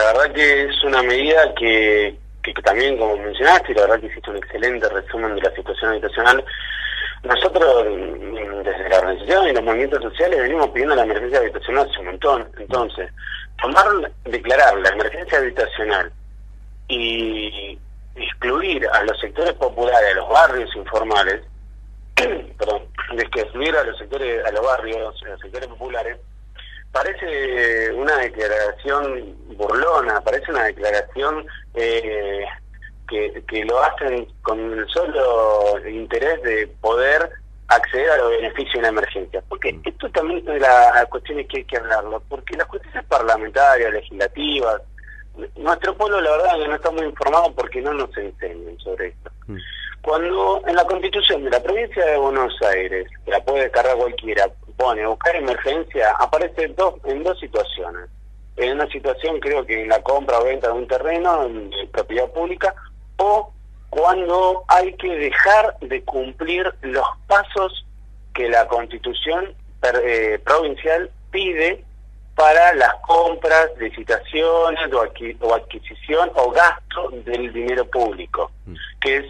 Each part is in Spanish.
La verdad que es una medida que, que, también, como mencionaste, la verdad que hiciste un excelente resumen de la situación habitacional. Nosotros, mm, desde la organización y los movimientos sociales, venimos pidiendo la emergencia habitacional hace un montón. Entonces, tomar, declarar la emergencia habitacional y excluir a los sectores populares, a los barrios informales, perdón, excluir a los sectores, a los barrios, a los sectores populares, parece una declaración burlona, parece una declaración eh, que, que lo hacen con el solo interés de poder acceder a los beneficios de la emergencia. Porque mm. esto también es la cuestión que hay que hablarlo, porque las cuestiones parlamentarias, legislativas, nuestro pueblo la verdad que no está muy informado porque no nos enseñan sobre esto. Mm. Cuando en la constitución de la provincia de Buenos Aires, que la puede descargar cualquiera, pone buscar emergencia, aparece dos, en dos situaciones. En una situación creo que en la compra o venta de un terreno en, propiedad pública o cuando hay que dejar de cumplir los pasos que la constitución eh, provincial pide para las compras, licitaciones o, o adquisición o gasto del dinero público, mm. que es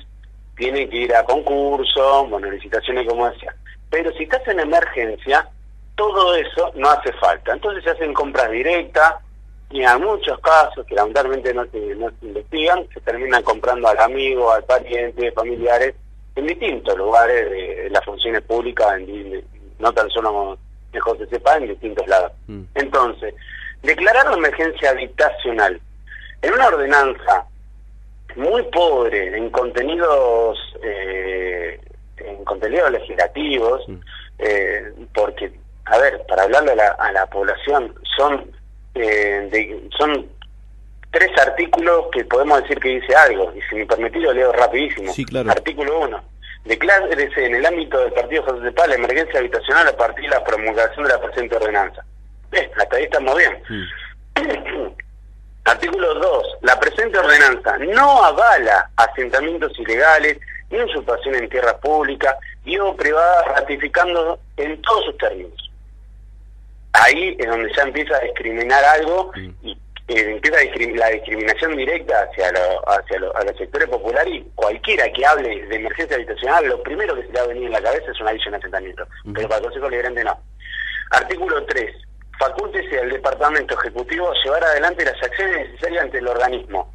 tiene que ir a concurso, bueno, licitaciones como decía. Pero si estás en emergencia, todo eso no hace falta. Entonces se hacen compras directas y en muchos casos, que lamentablemente no se, no se investigan, se terminan comprando al amigo, al pariente, familiares, en distintos lugares de, las funciones públicas, en, no tan solo mejor se sepa, en distintos lados. Mm. Entonces, declarar la emergencia habitacional en una ordenanza muy pobre en contenidos eh, en contenidos legislativos mm. eh, porque a ver para hablarle a la, a la población son eh, son tres artículos que podemos decir que dice algo y si me permitís lo leo rapidísimo artículo 1 declárese en el ámbito del partido José de Paz la emergencia habitacional a partir de la promulgación de la presente ordenanza hasta ahí estamos bien mm. Artículo 2. La presente ordenanza no avala asentamientos ilegales ni usurpación en tierra pública y o privada ratificando en todos sus términos. Ahí es donde ya empieza a discriminar algo mm. y eh, empieza la discriminación directa hacia, hacia los sectores populares y cualquiera que hable de emergencia habitacional, lo primero que se le va a venir en la cabeza es una visión de asentamiento, mm. pero para el Consejo Liberante no. Artículo 3 facúltese al Departamento Ejecutivo llevar adelante las acciones necesarias ante el organismo.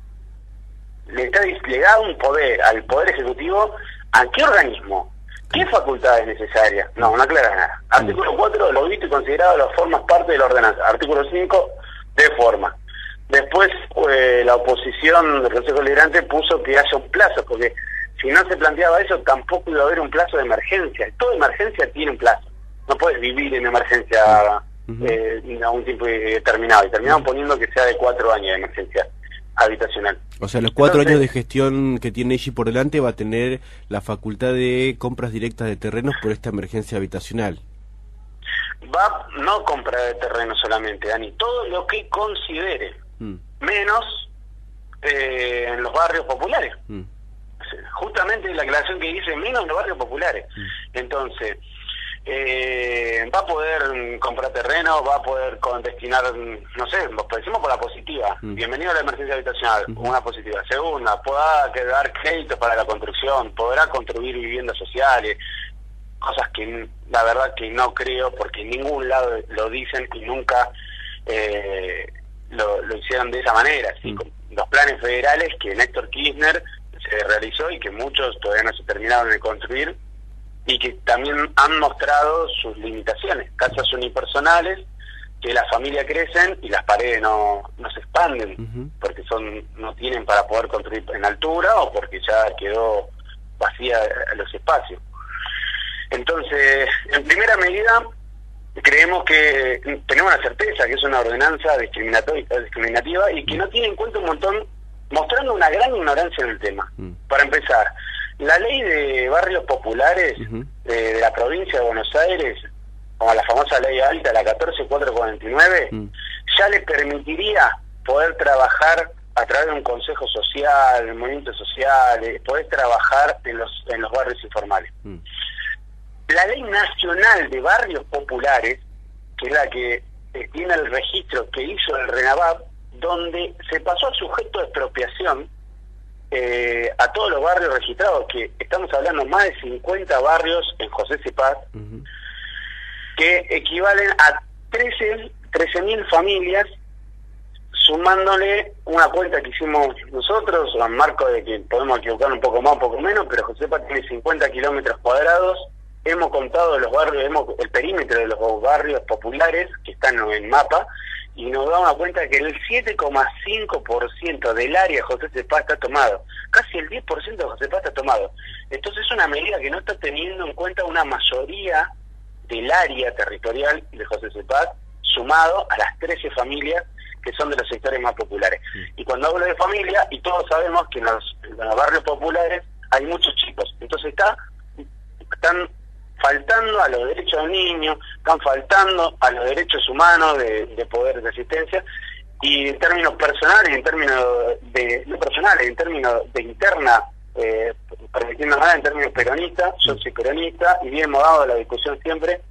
Le, está, le da un poder al Poder Ejecutivo, ¿a qué organismo? ¿Qué facultades necesarias? No, no aclara nada. Artículo 4, lo visto y considerado las formas parte de la ordenanza. Artículo 5, de forma. Después eh, la oposición del Consejo Liberante puso que haya un plazo, porque si no se planteaba eso tampoco iba a haber un plazo de emergencia. Toda emergencia tiene un plazo. No puedes vivir en emergencia eh, a un tiempo determinado. Y terminaron poniendo que sea de cuatro años de emergencia habitacional. O sea, los cuatro años de gestión que tiene allí por delante va a tener la facultad de compras directas de terrenos por esta emergencia habitacional. Va, no compra de terreno solamente, Dani, todo lo que considere, mm. menos eh, en los barrios populares. Mm. Justamente la aclaración que dice, menos en los barrios populares. Mm. Entonces, eh, va a poder comprar terreno, va a poder destinar, no sé, decimos por la positiva. Mm. Bienvenido a la emergencia habitacional, una positiva. Segunda, podrá quedar crédito para la construcción, podrá construir viviendas sociales, cosas que la verdad que no creo porque en ningún lado lo dicen y nunca eh, lo, hicieron de esa manera. Mm. Los planes federales que Néstor Kirchner se realizó y que muchos todavía no se terminaron de construir y que también han mostrado sus limitaciones, casas unipersonales que la familia crecen y las paredes no, no se expanden porque son no tienen para poder construir en altura o porque ya quedó vacía los espacios. Entonces, en primera medida, creemos que tenemos la certeza que es una ordenanza discriminativa y que no tiene en cuenta un montón, mostrando una gran ignorancia en el tema. Mm. Para empezar, la ley de barrios populares de, la provincia de Buenos Aires, como la famosa ley alta, la 14449, mm. ya le permitiría poder trabajar a través de un consejo social, movimientos sociales, poder trabajar en los, en los barrios informales. Mm. La ley nacional de barrios populares, que es la que eh, tiene el registro que hizo el RENAVAP, donde se pasó al sujeto de expropiación eh, a todos los barrios registrados, que estamos hablando más de 50 barrios en José Cepaz, que equivalen a 13 13.000 familias, sumándole una cuenta que hicimos nosotros, en marco de que podemos equivocar un poco más, un poco menos, pero José Cepaz tiene 50 kilómetros cuadrados, hemos contado los barrios, hemos, el perímetro de los barrios populares que están en el mapa, y nos damos cuenta que el 7,5% del área de José Cepaz está tomado. Casi el 10% de José Cepaz está tomado. Entonces es una medida que no está teniendo en cuenta una mayoría del área territorial de José Cepaz, sumado a las 13 familias que son de los sectores más populares. Y cuando hablo de familia, y todos sabemos que en los, en los barrios populares hay muchos chicos. Entonces está están faltando a los derechos del niño, están faltando a los derechos humanos de, poder de asistencia, y en términos personales, en términos de, no personales, en términos de interna, eh, permitiendo nada en términos peronistas, yo soy peronista y bien hemos dado la discusión siempre,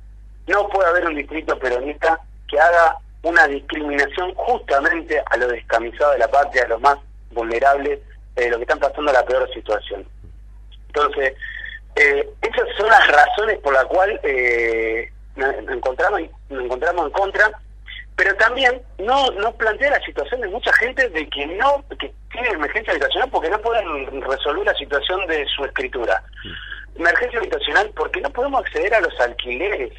no puede haber un distrito peronista que haga una discriminación justamente a los descamisados de la patria, a los más vulnerables, eh, los que están pasando la peor situación. Entonces, eh, esas son las razones por las cuales eh, nos, encontramos, nos encontramos en contra, pero también no nos plantea la situación de mucha gente de que no que tiene emergencia habitacional porque no pueden resolver la situación de su escritura. Emergencia habitacional porque no podemos acceder a los alquileres,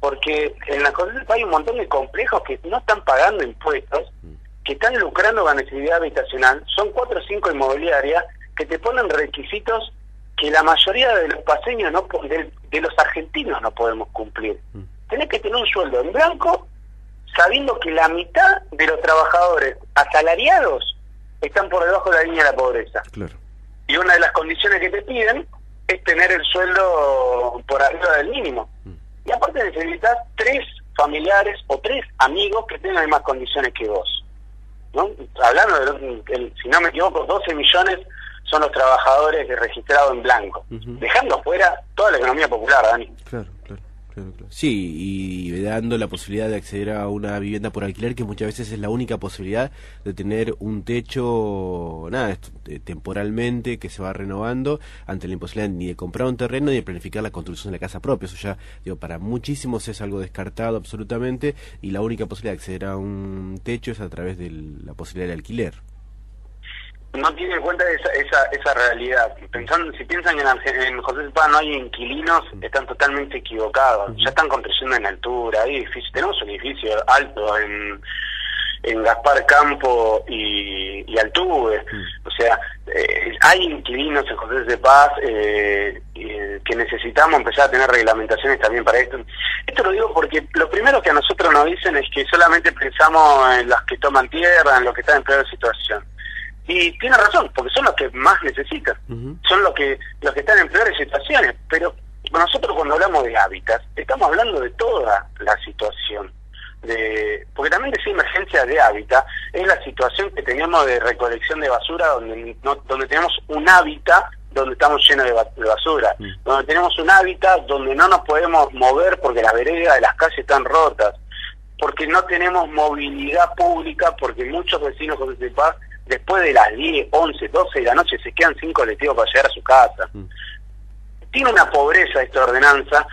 porque en la Constitución hay un montón de complejos que no están pagando impuestos, que están lucrando con necesidad habitacional, son cuatro o cinco inmobiliarias que te ponen requisitos que la mayoría de los paseños, no de, los argentinos no podemos cumplir. Mm. Tenés que tener un sueldo en blanco sabiendo que la mitad de los trabajadores asalariados están por debajo de la línea de la pobreza. Y una de las condiciones que te piden es tener el sueldo por arriba del mínimo. Mm. Y aparte necesitas tres familiares o tres amigos que tengan las mismas condiciones que vos. ¿no? Hablando de, si no me equivoco, 12 millones son los trabajadores registrados en blanco, dejando fuera toda la economía popular, Dani. Claro, claro. Sí, y dando la posibilidad de acceder a una vivienda por alquiler, que muchas veces es la única posibilidad de tener un techo, nada, eh, temporalmente, que se va renovando, ante la imposibilidad ni de comprar un terreno ni de planificar la construcción de la casa propia. Eso ya, digo, para muchísimos es algo descartado absolutamente, y la única posibilidad de acceder a un techo es a través de la posibilidad de alquiler no tiene en cuenta esa, esa, esa realidad. Pensando, si piensan que en, José Cepaz no hay inquilinos, están totalmente equivocados. Ya están construyendo en altura, hay edificios, tenemos un edificio alto en, en Gaspar Campo y, y Altuve. O sea, eh, hay inquilinos en José de Paz eh, que necesitamos empezar a tener reglamentaciones también para esto. Esto lo digo porque lo primero que a nosotros nos dicen es que solamente pensamos en los que toman tierra, en los que están en peor situación. Y tiene razón, porque son los que más necesitan, son los que los que están en peores situaciones, pero nosotros cuando hablamos de hábitats, estamos hablando de toda la situación. De, porque también decir emergencia de hábitat es la situación que tenemos de recolección de basura donde no, donde tenemos un hábitat donde estamos llenos de, basura, donde tenemos un hábitat donde no nos podemos mover porque las veredas de las calles están rotas, porque no tenemos movilidad pública, porque muchos vecinos con paz después de las 10, 11, 12 de la noche se quedan sin colectivos para llegar a su casa. Mm. Tiene una pobreza esta ordenanza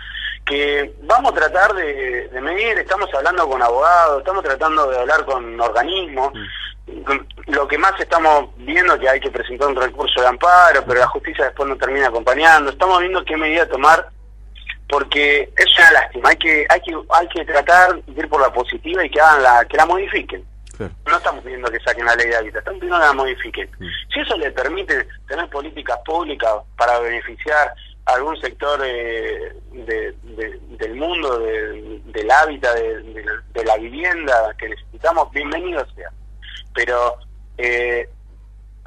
que vamos a tratar de, medir, estamos hablando con abogados, estamos tratando de hablar con organismos. Mm. Lo que más estamos viendo es que hay que presentar un recurso de amparo, pero la justicia después no termina acompañando. Estamos viendo qué medida tomar porque es una lástima. Hay que hay que hay que tratar de ir por la positiva y que hagan la que la modifiquen. No estamos pidiendo que saquen la ley de hábitat, estamos pidiendo que la modifiquen. Mm. Si eso le permite tener políticas públicas para beneficiar a algún sector eh, del mundo, del hábitat, de, la vivienda que necesitamos, bienvenido sea. Pero eh,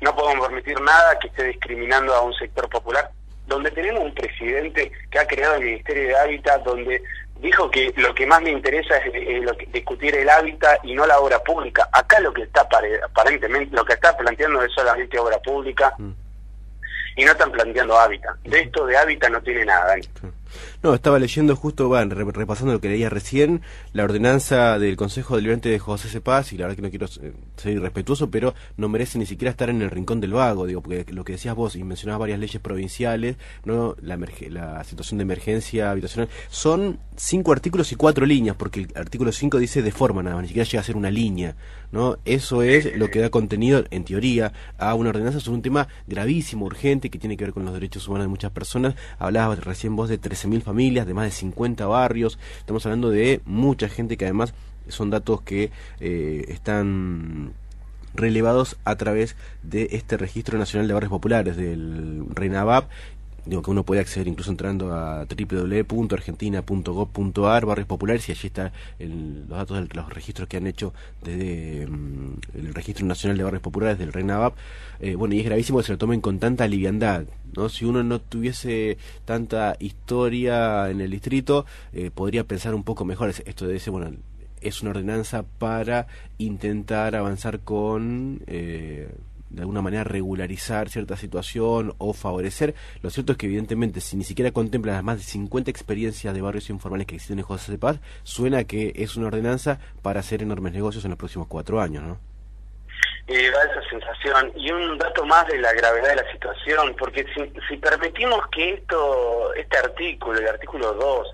no podemos permitir nada que esté discriminando a un sector popular, donde tenemos un presidente que ha creado el Ministerio de Hábitat, donde dijo que lo que más me interesa es eh, discutir el hábitat y no la obra pública. Acá lo que está aparentemente, lo que está planteando es solamente obra pública mm. y no están planteando hábitat. De esto de hábitat no tiene nada. No, estaba leyendo justo, bueno, repasando lo que leía recién, la ordenanza del Consejo Deliberante de José Cepaz, y la verdad que no quiero ser irrespetuoso, pero no merece ni siquiera estar en el rincón del vago, digo, porque lo que decías vos, y mencionabas varias leyes provinciales, no la, la situación de emergencia habitacional, son cinco artículos y cuatro líneas, porque el artículo 5 dice de forma nada más, ni siquiera llega a ser una línea, ¿no? Eso es lo que da contenido, en teoría, a una ordenanza sobre un tema gravísimo, urgente, que tiene que ver con los derechos humanos de muchas personas. Hablabas recién vos de 13.000 familias, de más de 50 barrios. Estamos hablando de mucha gente que además son datos que eh, están relevados a través de este registro nacional de barrios populares del RENAVAP digo que uno puede acceder incluso entrando a www.argentina.gov.ar barrios populares y allí está los datos de los registros que han hecho desde mm, el registro nacional de barrios populares del RENAVAP eh, bueno y es gravísimo que se lo tomen con tanta liviandad no si uno no tuviese tanta historia en el distrito eh, podría pensar un poco mejor. Esto de ese bueno es una ordenanza para intentar avanzar con eh, de alguna manera regularizar cierta situación o favorecer. Lo cierto es que evidentemente si ni siquiera contempla las más de 50 experiencias de barrios informales que existen en José de Paz, suena que es una ordenanza para hacer enormes negocios en los próximos cuatro años, ¿no? Eh, da esa sensación. Y un dato más de la gravedad de la situación, porque si, si permitimos que esto, este artículo, el artículo 2,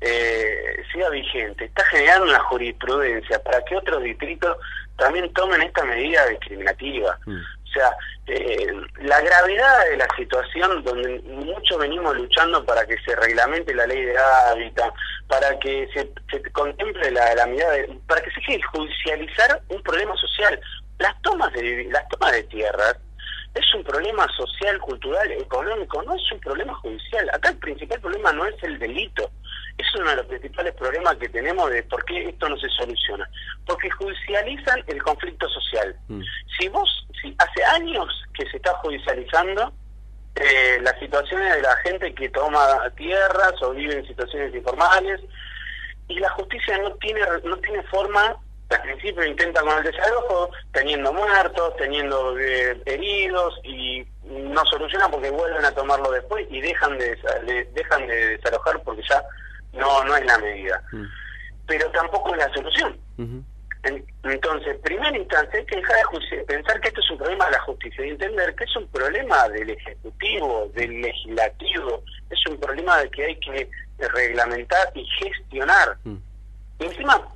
eh, siga vigente, está generando una jurisprudencia para que otros distritos también tomen esta medida discriminativa. Mm. O sea, eh, la gravedad de la situación donde muchos venimos luchando para que se reglamente la ley de hábitat, para que se, contemple la, la mirada, para que se deje judicializar un problema social. Las tomas de las tomas de tierras es un problema social, cultural, económico, no es un problema judicial. Acá el principal problema no es el delito, es uno de los principales problemas que tenemos de por qué esto no se soluciona. Porque judicializan el conflicto social. Mm. Si vos, si hace años que se está judicializando eh, las situaciones de la gente que toma tierras o vive en situaciones informales, y la justicia no tiene no tiene forma al principio intenta con el desalojo, teniendo muertos, teniendo eh, heridos y no soluciona porque vuelven a tomarlo después y dejan de, dejan de desalojar porque ya no no es la medida. Mm. Pero tampoco es la solución. Entonces, en primera instancia, hay que dejar de pensar que esto es un problema de la justicia y entender que es un problema del Ejecutivo, del Legislativo, es un problema de que hay que reglamentar y gestionar. Mm. Y encima,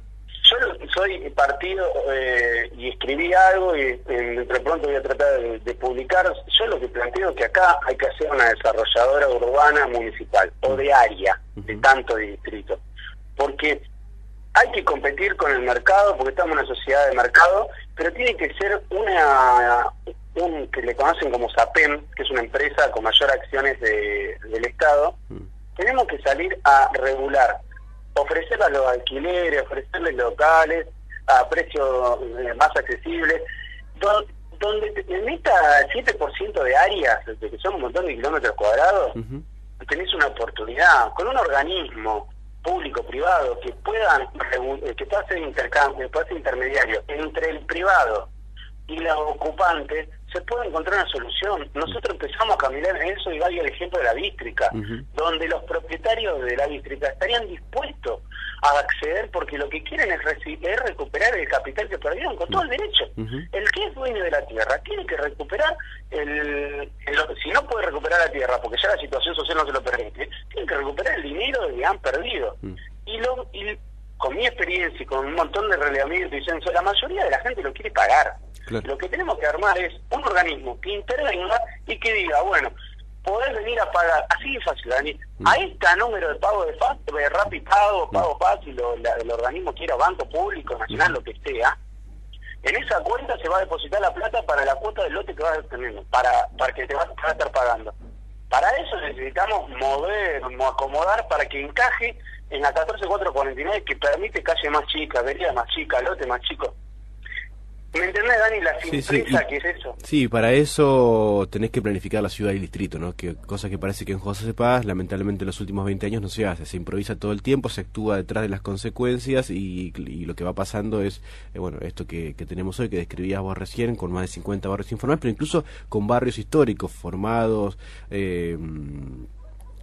yo soy partido eh, y escribí algo y entre pronto voy a tratar de, publicar. Yo lo que planteo es que acá hay que hacer una desarrolladora urbana municipal o de área, de tanto distrito. Porque hay que competir con el mercado, porque estamos en una sociedad de mercado, pero tiene que ser una un que le conocen como SAPEM, que es una empresa con mayor acciones del Estado. Tenemos que salir a regular ofrecer a los alquileres, ofrecerles locales a precios eh, más accesibles, donde en esta 7% de áreas, que son un montón de kilómetros cuadrados, tenés una oportunidad con un organismo público-privado que puedan eh, que pueda ser intercambio, pueda ser intermediario entre el privado y los ocupantes se puede encontrar una solución. Nosotros empezamos a caminar en eso y vaya el ejemplo de la vístrica, donde los propietarios de la vístrica estarían dispuestos a acceder porque lo que quieren es, es recuperar el capital que perdieron con todo el derecho. El que es dueño de la tierra tiene que recuperar, el, si no puede recuperar la tierra porque ya la situación social no se lo permite, tiene que recuperar el dinero que han perdido. Y, lo, y con mi experiencia y con un montón de relevamiento y censo, la mayoría de la gente lo quiere pagar. Lo que tenemos que armar es un organismo que intervenga y que diga, bueno, poder venir a pagar, así de fácil, Dani, mm. a este número de pago de fácil, de Rapid Pago, mm. Pago Fácil, o el organismo quiera Banco Público, Nacional, mm. lo que sea, en esa cuenta se va a depositar la plata para la cuota del lote que vas teniendo, para, para que te vas a estar pagando. Para eso necesitamos mover, acomodar para que encaje en la 14449 que permite calle más chica, avenida más chica, lote más chico. ¿Me entendés, Dani? La simpleza que es eso. Sí, para eso tenés que planificar la ciudad y el distrito, ¿no? Que cosa que parece que en José Paz, lamentablemente en los últimos 20 años no se hace. Se improvisa todo el tiempo, se actúa detrás de las consecuencias y, lo que va pasando es, eh, bueno, esto que, tenemos hoy, que describías vos recién, con más de 50 barrios informales, pero incluso con barrios históricos formados. Eh,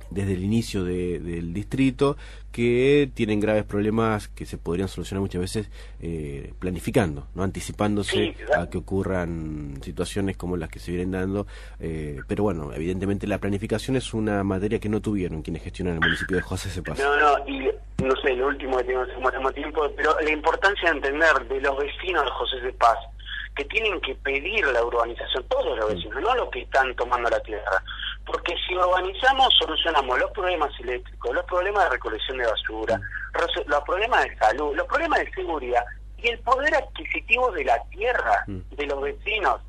desde el inicio del distrito que tienen graves problemas que se podrían solucionar muchas veces eh, planificando, no anticipándose a que ocurran situaciones como las que se vienen dando. Eh, pero bueno, evidentemente la planificación es una materia que no tuvieron quienes gestionan el municipio de José Cepaz. No, no, y no sé, lo último que tenemos tiempo, pero la importancia de entender de los vecinos de José de Paz que tienen que pedir la urbanización, todos los vecinos, no los que están tomando la tierra. Porque si urbanizamos, solucionamos los problemas eléctricos, los problemas de recolección de basura, los problemas de salud, los problemas de seguridad y el poder adquisitivo de la tierra, mm. de los vecinos.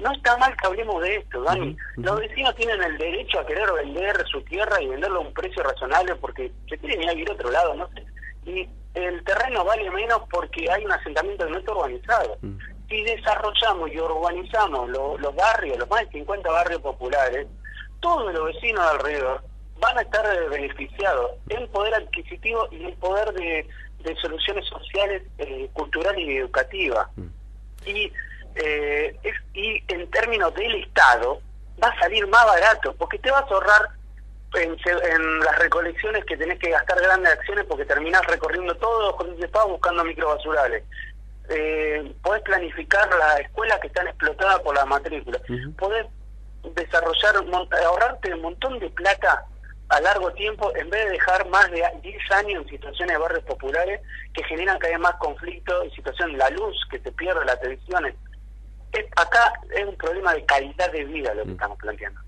No está mal que hablemos de esto, Dani. Los vecinos tienen el derecho a querer vender su tierra y venderlo a un precio razonable porque se quieren ir a vivir a otro lado, no sé. Y el terreno vale menos porque hay un asentamiento que no está urbanizado. Mm si desarrollamos y urbanizamos los barrios, los más de 50 barrios populares, todos los vecinos de alrededor van a estar beneficiados en poder adquisitivo y en poder de, soluciones sociales, eh, culturales y educativas. Mm. Y, eh, y en términos del Estado, va a salir más barato, porque te vas a ahorrar en, en, las recolecciones que tenés que gastar grandes acciones porque terminás recorriendo todo con el Estado buscando microbasurales eh, podés planificar las escuelas que están explotadas por la matrícula, podés desarrollar, ahorrarte un montón de plata a largo tiempo en vez de dejar más de 10 años en situaciones de barrios populares que generan cada vez más conflictos y situación la luz que se pierde, las tensiones. acá es un problema de calidad de vida lo que estamos planteando.